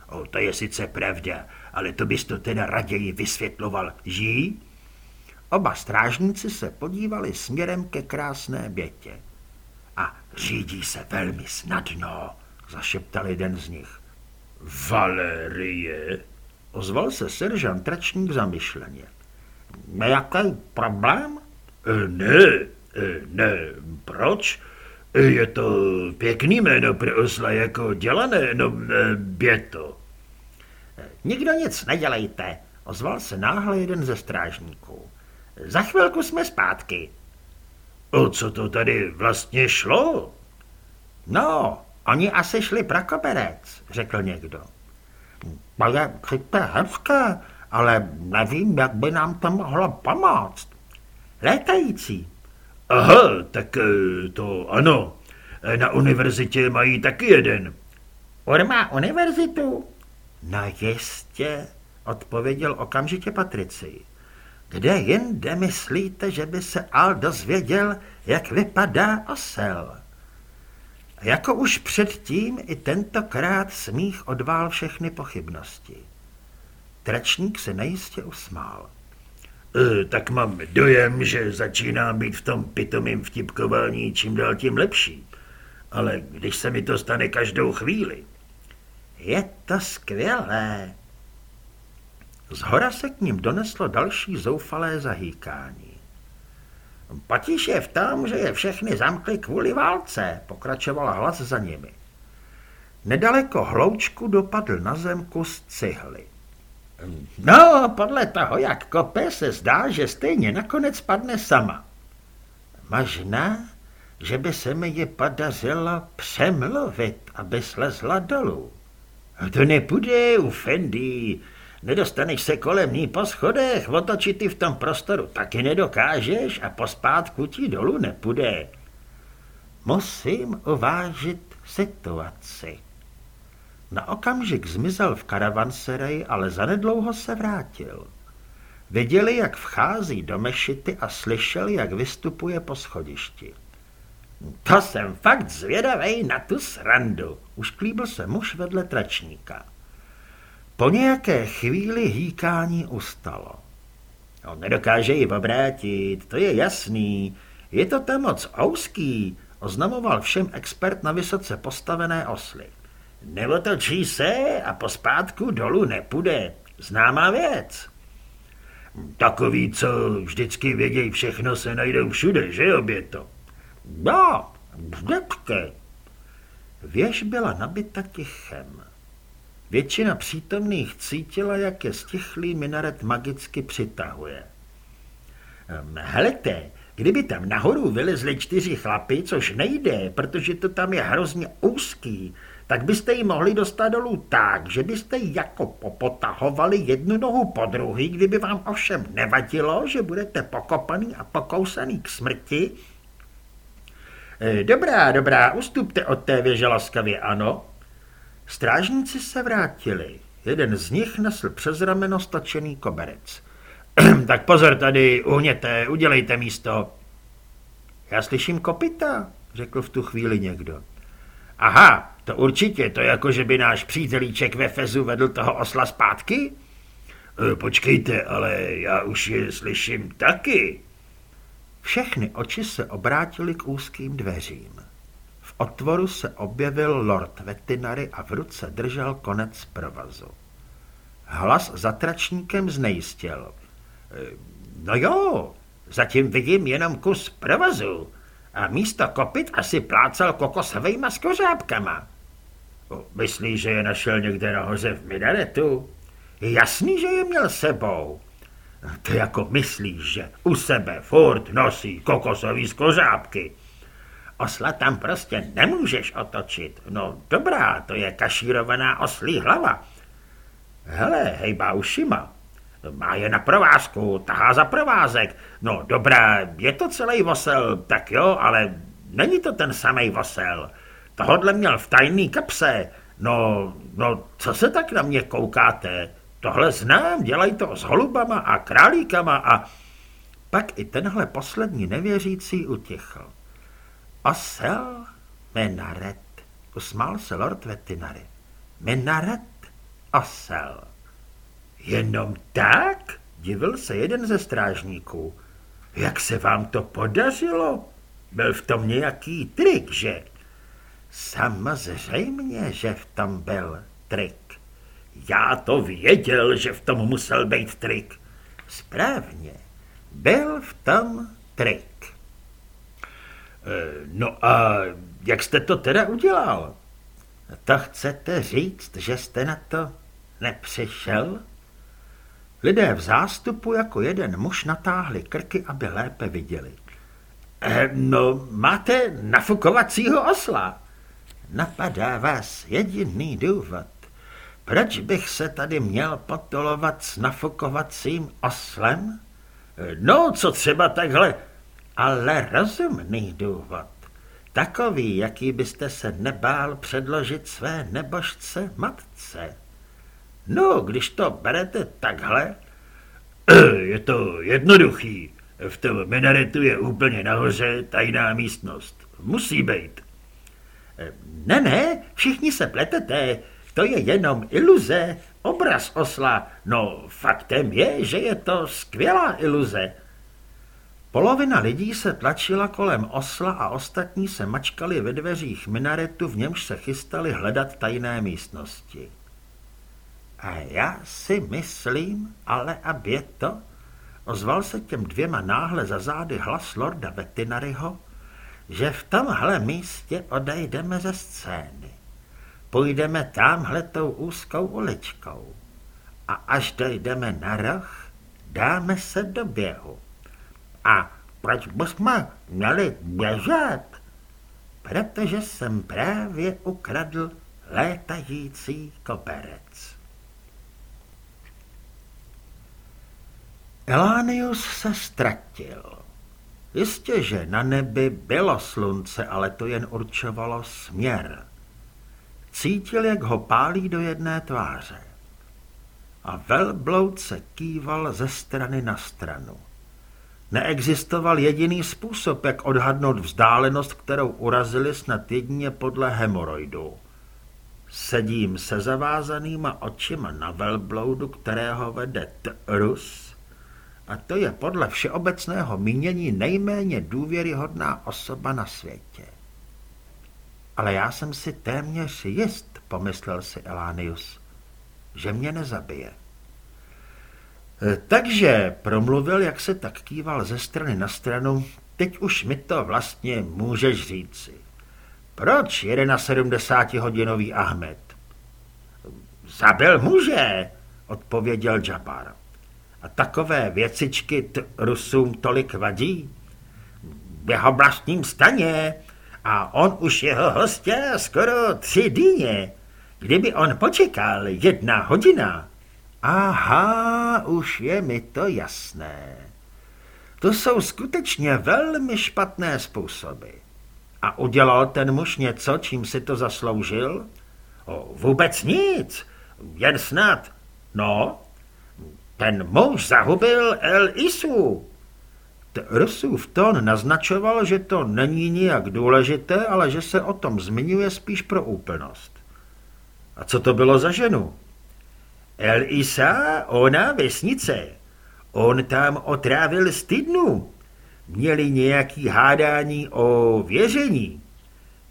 Speaker 2: O, to je sice pravda, ale to bys to teda raději vysvětloval, ží?
Speaker 1: Oba strážníci se podívali směrem ke krásné bětě.
Speaker 2: Řídí se velmi snadno, zašeptal jeden z nich.
Speaker 1: Valerie, ozval se seržant Tračník zamyšleně. Nějaký problém?
Speaker 2: E, ne, e, ne, proč? Je to pěkný jméno pro osla jako dělané, no e, běto.
Speaker 1: Nikdo nic nedělejte, ozval se náhle jeden ze strážníků. Za chvilku jsme zpátky.
Speaker 2: O co to tady vlastně šlo?
Speaker 1: No, oni asi šli pro koberec, řekl někdo. To je sice hezké, ale nevím, jak by nám to mohlo pomoct. Létající.
Speaker 2: Aha, tak eh, to ano. Na univerzitě mají taky jeden.
Speaker 1: On má univerzitu? No jistě, odpověděl okamžitě Patrici. Kde jinde myslíte, že by se Al dozvěděl, jak vypadá osel? Jako už předtím i tentokrát smích odvál všechny pochybnosti. Tračník se nejistě usmál.
Speaker 2: E, tak mám dojem, že začíná být v tom pitomým vtipkování čím dál tím lepší. Ale když se mi to stane každou chvíli.
Speaker 1: Je to skvělé, z hora se k ním doneslo další zoufalé zahýkání. Patíš je v tom, že je všechny zamkli kvůli válce, pokračovala hlas za nimi. Nedaleko hloučku dopadl na zem kus cihly. No, podle toho, jak kope, se zdá, že stejně nakonec padne sama. Možná, že by se mi ji podařilo přemluvit, aby slezla dolů. To nepůjde, u Fendi. Nedostaneš se kolem ní po schodech, otočit ty v tom prostoru taky nedokážeš a pospátku ti dolů nepůjde. Musím uvážit situaci. Na okamžik zmizel v karavanserej, ale zanedlouho se vrátil. Viděli, jak vchází do mešity a slyšel, jak vystupuje po schodišti. To jsem fakt zvědavej na tu srandu, ušklíbil se muž vedle tračníka. Po nějaké chvíli hýkání ustalo. On nedokáže ji obrátit, to je jasný. Je to tam moc ouský, oznamoval všem expert na vysoce postavené osly. Neotočí se a pospátku dolů nepůjde. Známá věc.
Speaker 2: Takový, co vždycky vědějí všechno, se najdou všude, že oběto?
Speaker 3: No, vždycky.
Speaker 1: Věž byla nabita tichem. Většina přítomných cítila, jak je stichlý minaret magicky přitahuje. Helete, kdyby tam nahoru vylezli čtyři chlapy, což nejde, protože to tam je hrozně úzký, tak byste ji mohli dostat dolů tak, že byste ji jako popotahovali jednu nohu po druhý, kdyby vám ovšem nevadilo, že budete pokopaný a pokousaný k smrti. E, dobrá, dobrá, ustupte od té věže laskavě, ano. Strážníci se vrátili. Jeden z nich nesl přes rameno stačený koberec. *clears throat* tak pozor tady, uhněte, udělejte místo. Já slyším kopita, řekl v tu chvíli někdo.
Speaker 2: Aha, to určitě, to jako, že by náš přítelíček ve Fezu vedl toho osla zpátky? E, počkejte, ale já už je slyším taky.
Speaker 1: Všechny oči se obrátily k úzkým dveřím. Otvoru se objevil lord Vetinary a v ruce držel konec provazu. Hlas za tračníkem znejistil.
Speaker 2: E, no jo, zatím vidím jenom kus provazu a místo kopit asi plácal kokosovejma skořápkama. Myslíš, že je našel někde nahoře v minaretu? Jasný, že je měl sebou. To jako myslíš, že u sebe furt nosí kokosový skořápky. Osla tam prostě nemůžeš otočit. No dobrá, to je kašírovaná oslí hlava. Hele, hejbá ušima. Má je na provázku, tahá za provázek. No dobrá, je to celý vosel, tak jo, ale není to ten samý vosel. Tohodle měl v tajný kapse. No, no, co se tak na mě koukáte? Tohle znám, dělají to s holubama a králíkama a...
Speaker 1: Pak i tenhle poslední nevěřící utichl. Osel? Minaret, usmál se lord Vetinary. Minaret? Osel.
Speaker 2: Jenom tak? Divil se jeden ze strážníků. Jak se vám to podařilo? Byl v tom nějaký trik, že?
Speaker 1: Samozřejmě, že v tom byl trik.
Speaker 2: Já to věděl, že v tom musel být trik.
Speaker 1: Správně, byl v tom trik. E,
Speaker 2: no a jak jste to teda udělal?
Speaker 1: To chcete říct, že jste na to nepřišel? Lidé v zástupu jako jeden muž natáhli krky, aby lépe viděli.
Speaker 2: E, no, máte nafukovacího osla.
Speaker 1: Napadá vás jediný důvod. Proč bych se tady měl potolovat s nafukovacím oslem?
Speaker 2: No, co třeba takhle?
Speaker 1: Ale rozumný důvod. Takový, jaký byste se nebál předložit své nebožce matce.
Speaker 2: No, když to berete takhle, *clears throat* je to jednoduchý. V tom minaretu je úplně nahoře tajná místnost. Musí být.
Speaker 1: Ne, ne, všichni se pletete. To je jenom iluze, obraz osla. No, faktem je, že je to skvělá iluze. Polovina lidí se tlačila kolem osla a ostatní se mačkali ve dveřích minaretu, v němž se chystali hledat tajné místnosti. A já si myslím, ale aby to, ozval se těm dvěma náhle za zády hlas lorda Vetinaryho, že v tomhle místě odejdeme ze scény. Půjdeme tamhle tou úzkou uličkou a až dojdeme na roh, dáme se do běhu. A proč bychom měli běžet? Protože jsem právě ukradl létající koberec. Elánius se ztratil. Jistě, že na nebi bylo slunce, ale to jen určovalo směr. Cítil, jak ho pálí do jedné tváře. A velbloud se kýval ze strany na stranu. Neexistoval jediný způsob, jak odhadnout vzdálenost, kterou urazili snad jedině podle hemoroidu. Sedím se zavázanýma očima na velbloudu, kterého vede Trus, a to je podle všeobecného mínění nejméně důvěryhodná osoba na světě. Ale já jsem si téměř jist, pomyslel si Elánius, že mě nezabije. Takže promluvil, jak se tak kýval ze strany na stranu, teď už mi to vlastně můžeš říci. Proč 71-hodinový Ahmed? Zabil muže, odpověděl Jabbar. A takové věcičky t Rusům tolik vadí? V jeho vlastním staně a on už jeho hostě skoro tři dýně. Kdyby on počekal jedna hodina. Aha, už je mi to jasné. To jsou skutečně velmi špatné způsoby. A udělal ten muž něco, čím si to zasloužil? O, vůbec nic, jen snad. No, ten muž zahubil El Isu. Rusův tón naznačoval, že to není nijak důležité, ale že se o tom zmiňuje spíš pro úplnost. A co to bylo za ženu? El Isa, ona vesnice. On tam otrávil stydnu. Měli nějaký hádání o věření.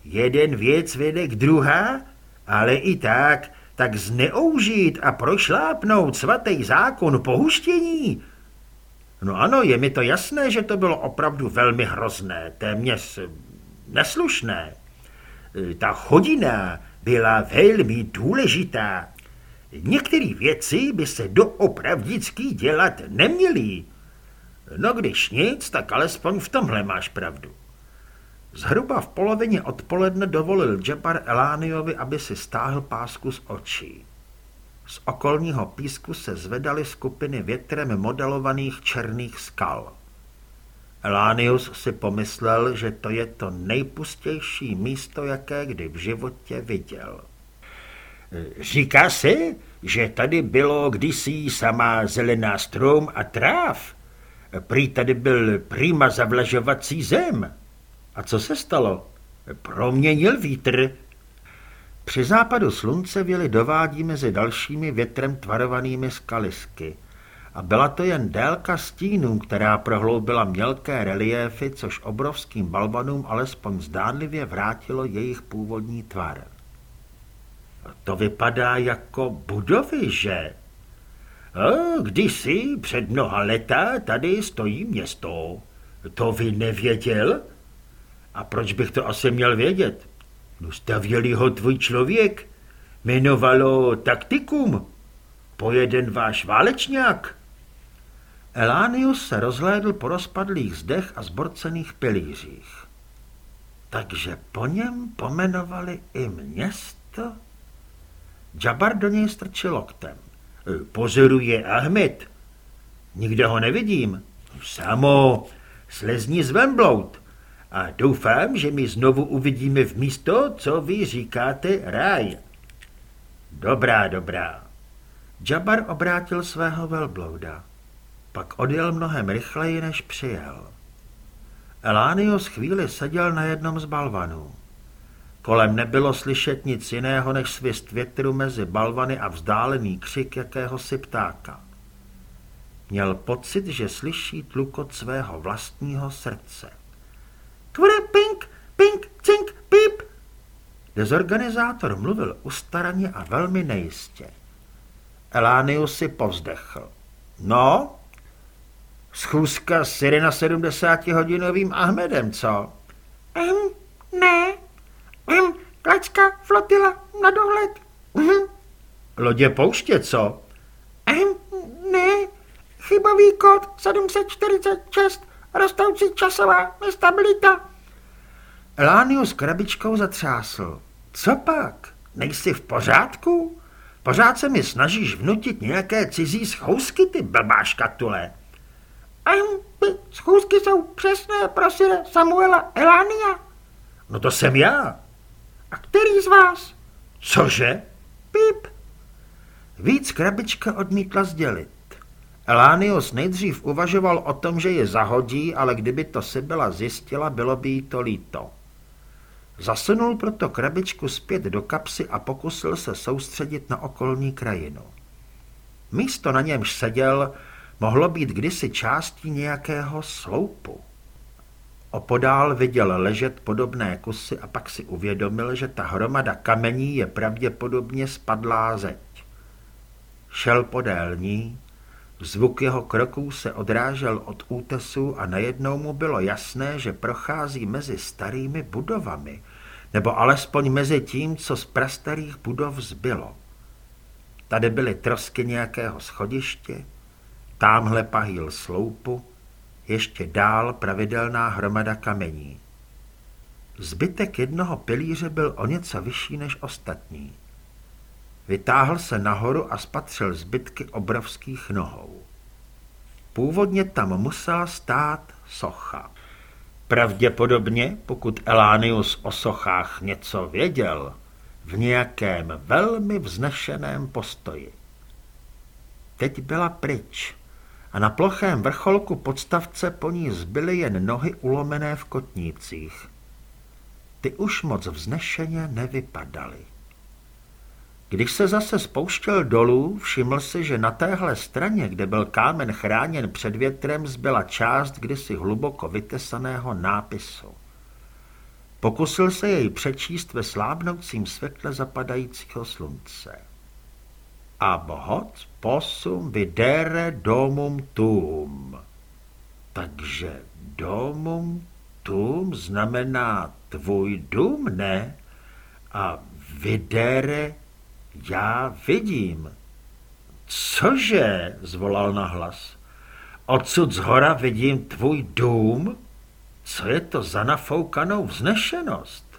Speaker 1: Jeden věc vede k druhá, ale i tak, tak zneužít a prošlápnout svatý zákon pohuštění. No ano, je mi to jasné, že to bylo opravdu velmi hrozné, téměř neslušné. Ta hodina byla velmi důležitá. Některé věci by se doopravdicky dělat neměly. No když nic, tak alespoň v tomhle máš pravdu. Zhruba v polovině odpoledne dovolil Jabbar Elániovi, aby si stáhl pásku z očí. Z okolního písku se zvedaly skupiny větrem modelovaných černých skal. Elánius si pomyslel, že to je to nejpustější místo, jaké kdy v životě viděl. Říká se, že tady bylo kdysi samá zelená strom a tráv. Prý tady byl prýma zavlažovací zem. A co se stalo? Proměnil vítr. Při západu slunce věli dovádí mezi dalšími větrem tvarovanými skalisky. A byla to jen délka stínů, která prohloubila mělké reliéfy, což obrovským balvanům alespoň zdánlivě vrátilo jejich původní tvar. To vypadá jako budovy, že? A kdysi před mnoha leta tady stojí město. To vy nevěděl? A proč bych to asi měl vědět? No stavěli ho tvůj člověk. Jmenovalo taktikum. Pojeden váš válečňák. Elánius se rozhlédl po rozpadlých zdech a zborcených pilířích. Takže po něm pomenovali i město? Jabar do něj strčil loktem. Pozoruje Ahmed. Nikde ho nevidím. Samo, slezní z Vemblout. A doufám, že mi znovu uvidíme v místo, co vy říkáte ráj. Dobrá, dobrá. Jabar obrátil svého velblouda. Pak odjel mnohem rychleji, než přijel. Elánius chvíli seděl na jednom z balvanů. Kolem nebylo slyšet nic jiného než svist větru mezi balvany a vzdálený křik jakéhosi ptáka. Měl pocit, že slyší tlukot svého vlastního srdce. Kvre, pink, pink, cink, pip. Dezorganizátor mluvil ustaraně a velmi nejistě. Elánius si povzdechl. No, schůzka s 71-hodinovým Ahmedem, co?
Speaker 4: Um, ne, klačka, flotila, na dohled.
Speaker 1: Um. Lodě pouště, co?
Speaker 4: Um, ne, chybový kód 746, rostoucí časová nestabilita.
Speaker 1: Elánius krabičkou zatřásl. Co pak? Nejsi v pořádku? Pořád se mi snažíš vnutit nějaké cizí schousky, ty blbá škatule.
Speaker 4: Um, ty schůzky jsou přesné pro syre Samuela Elánia.
Speaker 1: No to jsem já.
Speaker 4: A který z vás?
Speaker 1: Cože?
Speaker 4: Pip.
Speaker 1: Víc krabička odmítla sdělit. Elánius nejdřív uvažoval o tom, že je zahodí, ale kdyby to si byla zjistila, bylo by jí to líto. Zasunul proto krabičku zpět do kapsy a pokusil se soustředit na okolní krajinu. Místo na němž seděl, mohlo být kdysi částí nějakého sloupu. Opodál viděl ležet podobné kusy a pak si uvědomil, že ta hromada kamení je pravděpodobně spadlá zeď. Šel podél ní, Zvuk jeho kroků se odrážel od útesu a najednou mu bylo jasné, že prochází mezi starými budovami, nebo alespoň mezi tím, co z prastarých budov zbylo. Tady byly trosky nějakého schodiště, tamhle pahýl sloupu, ještě dál pravidelná hromada kamení. Zbytek jednoho pilíře byl o něco vyšší než ostatní. Vytáhl se nahoru a spatřil zbytky obrovských nohou. Původně tam musela stát socha. Pravděpodobně, pokud Elánius o sochách něco věděl, v nějakém velmi vznešeném postoji. Teď byla pryč a na plochém vrcholku podstavce po ní zbyly jen nohy ulomené v kotnících. Ty už moc vznešeně nevypadaly. Když se zase spouštěl dolů, všiml si, že na téhle straně, kde byl kámen chráněn před větrem, zbyla část kdysi hluboko vytesaného nápisu. Pokusil se jej přečíst ve slábnoucím světle zapadajícího slunce. Ab hoc possum videre domum tuum. Takže domum tuum znamená tvůj dům, ne? A videre já vidím. Cože? zvolal nahlas. Odsud z hora vidím tvůj dům? Co je to za nafoukanou vznešenost?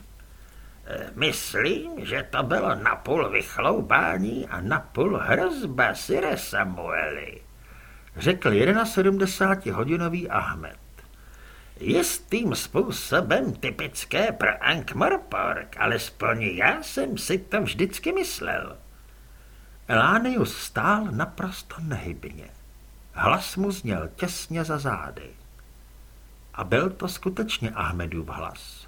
Speaker 2: Myslím, že to bylo napůl vychloubání a napůl hrozba, Sire Samueli,
Speaker 1: řekl 71-hodinový Ahmed.
Speaker 2: Jistým způsobem typické pro Ankh-Morpork, alespoň já jsem si to vždycky myslel.
Speaker 1: Elánius stál naprosto nehybně. Hlas mu zněl těsně za zády. A byl to skutečně Ahmedův hlas.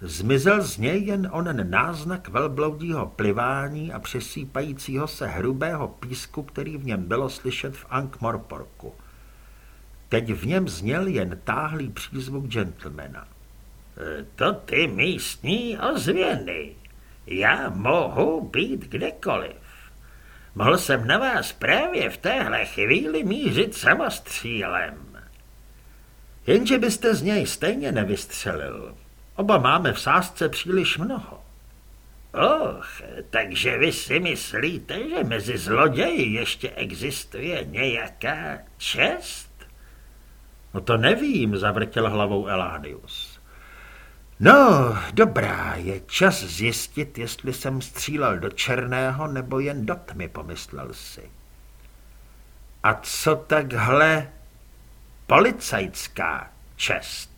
Speaker 1: Zmizel z něj jen onen náznak velbloudího plivání a přesýpajícího se hrubého písku, který v něm bylo slyšet v Ankh-Morporku. Teď v něm zněl jen táhlý přízvuk gentlemana.
Speaker 2: E, to ty místní ozvěny. Já mohu být kdekoliv. Mohl jsem na vás právě v téhle chvíli mířit samostřílem.
Speaker 1: Jenže byste z něj stejně nevystřelil. Oba máme v sázce příliš mnoho.
Speaker 2: Och, takže vy si myslíte, že mezi zloději ještě existuje nějaká čest?
Speaker 1: No to nevím, zavrtěl hlavou Elánius. No, dobrá, je čas zjistit, jestli jsem střílel do černého nebo jen do tmy, pomyslel si. A co takhle policajská čest?